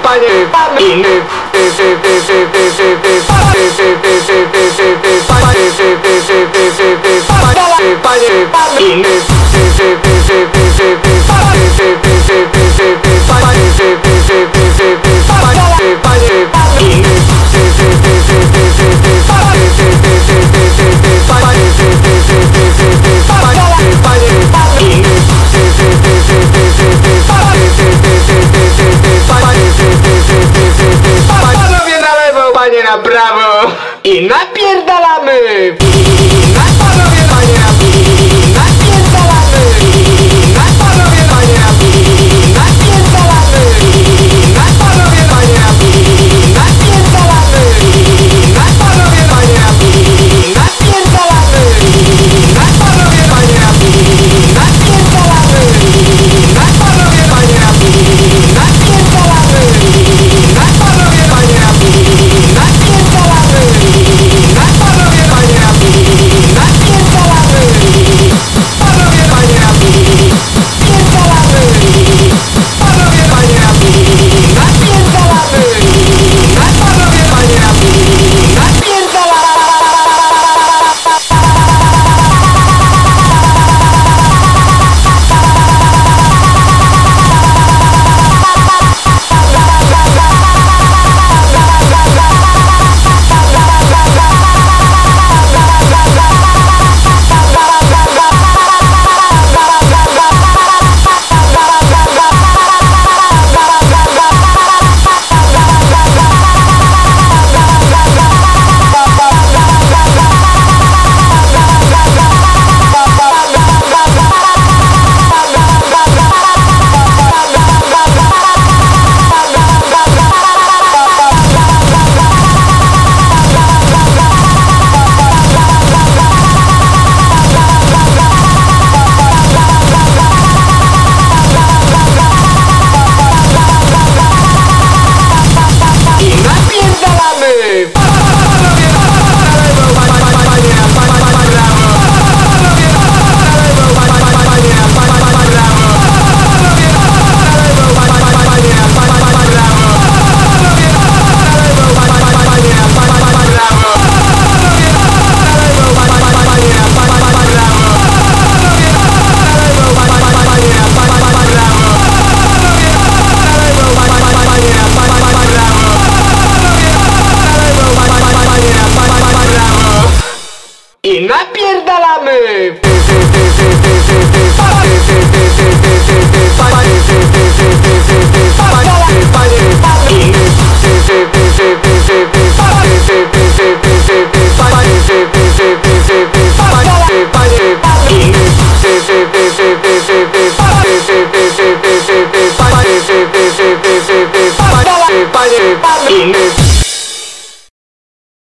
Bye. na i napierdalamy! I na panowie panie! no pierda la me.